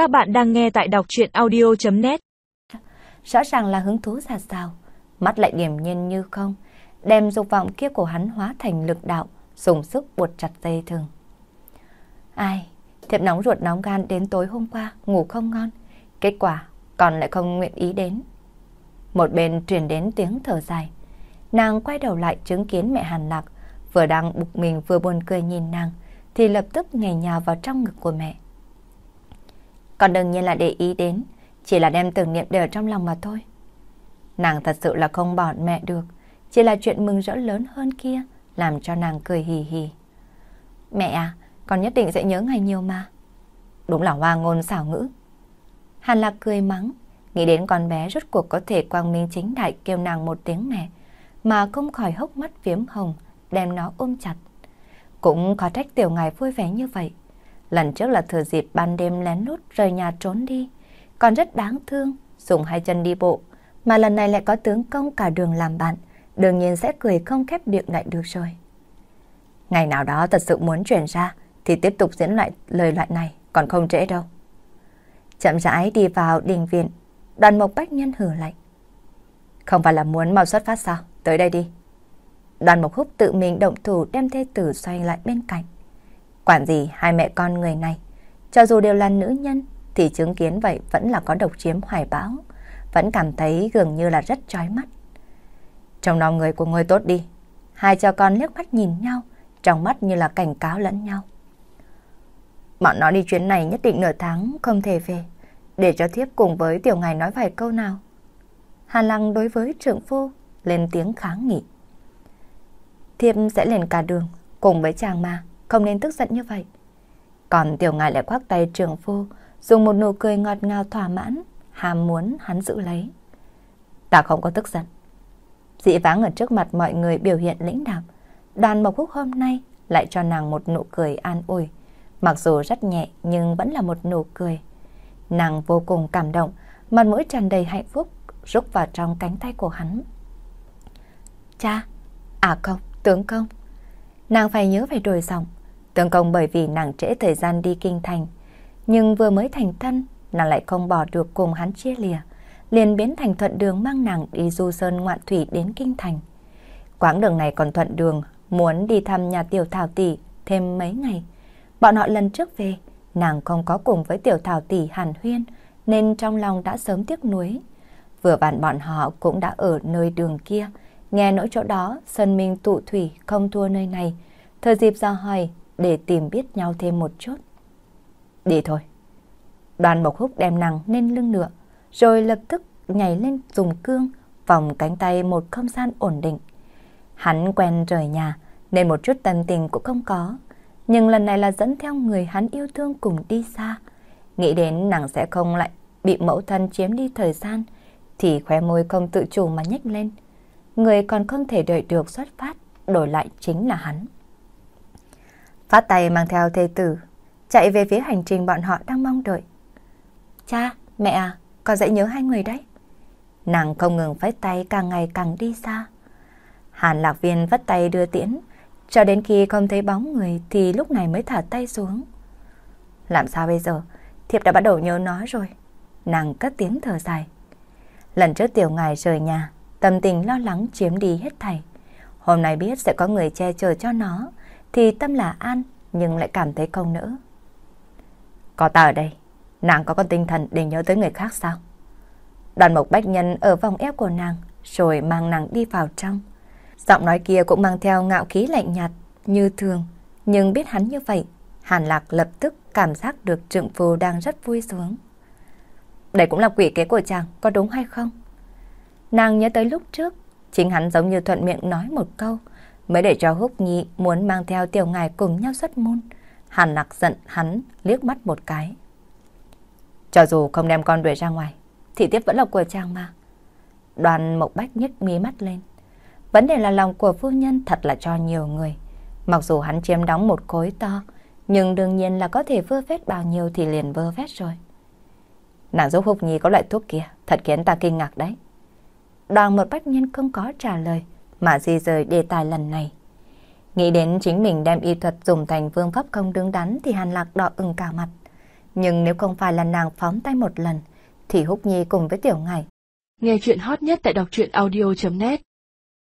Các bạn đang nghe tại đọc chuyện audio.net Rõ ràng là hứng thú ra sao, mắt lại điểm nhiên như không, đem dục vọng kia của hắn hóa thành lực đạo, dùng sức buộc chặt dây thừng. Ai, thiệp nóng ruột nóng gan đến tối hôm qua, ngủ không ngon, kết quả còn lại không nguyện ý đến. Một bên truyền đến tiếng thở dài, nàng quay đầu lại chứng kiến mẹ Hàn Lạc, vừa đang bực mình vừa buồn cười nhìn nàng, thì lập tức nhảy nhào vào trong ngực của mẹ. Còn đương nhiên là để ý đến, chỉ là đem tưởng niệm đều trong lòng mà thôi. Nàng thật sự là không bỏ mẹ được, chỉ là chuyện mừng rỡ lớn hơn kia, làm cho nàng cười hì hì. Mẹ à, con nhất định sẽ nhớ ngày nhiều mà. Đúng là hoa ngôn xảo ngữ. Hàn Lạc cười mắng, nghĩ đến con bé rốt cuộc có thể quang minh chính đại kêu nàng một tiếng mẹ, mà không khỏi hốc mắt phiếm hồng, đem nó ôm chặt. Cũng có trách tiểu ngài vui vẻ như vậy. Lần trước là thừa dịp ban đêm lén lút rời nhà trốn đi, còn rất đáng thương, dùng hai chân đi bộ, mà lần này lại có tướng công cả đường làm bạn, đương nhiên sẽ cười không khép miệng lại được rồi. Ngày nào đó thật sự muốn chuyển ra, thì tiếp tục diễn lại lời loại này, còn không trễ đâu. Chậm rãi đi vào đình viện, đoàn mộc bách nhân hử lạnh. Không phải là muốn mau xuất phát sao, tới đây đi. Đoàn Mộc Húc tự mình động thủ đem thê tử xoay lại bên cạnh. Quản gì hai mẹ con người này, cho dù đều là nữ nhân thì chứng kiến vậy vẫn là có độc chiếm hoài bão, vẫn cảm thấy gần như là rất chói mắt. Trong lòng người của người tốt đi, hai cha con liếc mắt nhìn nhau, trong mắt như là cảnh cáo lẫn nhau. Bọn nó đi chuyến này nhất định nửa tháng không thể về, để cho thiếp cùng với tiểu ngài nói vài câu nào. Hà Lăng đối với trưởng phu lên tiếng kháng nghị. Thiếp sẽ lên cả đường, cùng với chàng mà, không nên tức giận như vậy. Còn tiểu ngài lại khoác tay trường phu, dùng một nụ cười ngọt ngào thỏa mãn, hàm muốn hắn giữ lấy. Ta không có tức giận. dị vãng ở trước mặt mọi người biểu hiện lĩnh đạm, đoàn mộc húc hôm nay lại cho nàng một nụ cười an ủi. Mặc dù rất nhẹ nhưng vẫn là một nụ cười. Nàng vô cùng cảm động, mặt mũi tràn đầy hạnh phúc, rúc vào trong cánh tay của hắn. Cha, à không, Tướng công, nàng phải nhớ phải đổi giọng tương công bởi vì nàng trễ thời gian đi kinh thành, nhưng vừa mới thành thân, nàng lại không bỏ được cùng hắn chia lìa, liền biến thành thuận đường mang nàng đi du sơn ngoạn thủy đến kinh thành. Quãng đường này còn thuận đường, muốn đi thăm nhà tiểu thảo tỷ thêm mấy ngày. Bọn họ lần trước về, nàng không có cùng với tiểu thảo tỷ hàn huyên, nên trong lòng đã sớm tiếc nuối. Vừa bạn bọn họ cũng đã ở nơi đường kia, Nghe nỗi chỗ đó, sân Minh tụ thủy không thua nơi này. Thời dịp ra hỏi để tìm biết nhau thêm một chút. Đi thôi. Đoàn Mộc Húc đem nàng lên lưng ngựa, rồi lập tức nhảy lên dùng cương, vòng cánh tay một không gian ổn định. Hắn quen rời nhà, nên một chút tâm tình cũng không có. Nhưng lần này là dẫn theo người hắn yêu thương cùng đi xa. Nghĩ đến nàng sẽ không lại bị mẫu thân chiếm đi thời gian, thì khóe môi không tự chủ mà nhếch lên người còn không thể đợi được xuất phát, đổi lại chính là hắn. Phát tay mang theo thê tử, chạy về phía hành trình bọn họ đang mong đợi. Cha, mẹ à, con dễ nhớ hai người đấy. Nàng không ngừng vẫy tay càng ngày càng đi xa. Hàn lạc viên vất tay đưa tiễn, cho đến khi không thấy bóng người thì lúc này mới thả tay xuống. Làm sao bây giờ? Thiệp đã bắt đầu nhớ nó rồi. Nàng cất tiếng thở dài. Lần trước tiểu ngài rời nhà, tâm tình lo lắng chiếm đi hết thảy. Hôm nay biết sẽ có người che chở cho nó, thì tâm là an, nhưng lại cảm thấy không nỡ. Có ta ở đây, nàng có con tinh thần để nhớ tới người khác sao? Đoàn mộc bách nhân ở vòng eo của nàng, rồi mang nàng đi vào trong. Giọng nói kia cũng mang theo ngạo khí lạnh nhạt, như thường. Nhưng biết hắn như vậy, Hàn Lạc lập tức cảm giác được trượng phu đang rất vui sướng. Đây cũng là quỷ kế của chàng, có đúng hay không? Nàng nhớ tới lúc trước, chính hắn giống như thuận miệng nói một câu, mới để cho Húc Nhi muốn mang theo tiểu ngài cùng nhau xuất môn. Hàn lạc giận hắn liếc mắt một cái. Cho dù không đem con đuổi ra ngoài, thì tiếp vẫn là của chàng mà. Đoàn mộc bách nhếch mí mắt lên. Vấn đề là lòng của phu nhân thật là cho nhiều người. Mặc dù hắn chiếm đóng một khối to, nhưng đương nhiên là có thể vơ vét bao nhiêu thì liền vơ vét rồi. Nàng giúp Húc Nhi có loại thuốc kia, thật khiến ta kinh ngạc đấy đoàn một bách nhân không có trả lời, mà di rời đề tài lần này. Nghĩ đến chính mình đem y thuật dùng thành phương pháp không đứng đắn thì Hàn Lạc đỏ ửng cả mặt. Nhưng nếu không phải là nàng phóng tay một lần, thì Húc Nhi cùng với Tiểu Ngải. Nghe chuyện hot nhất tại đọc truyện audio.net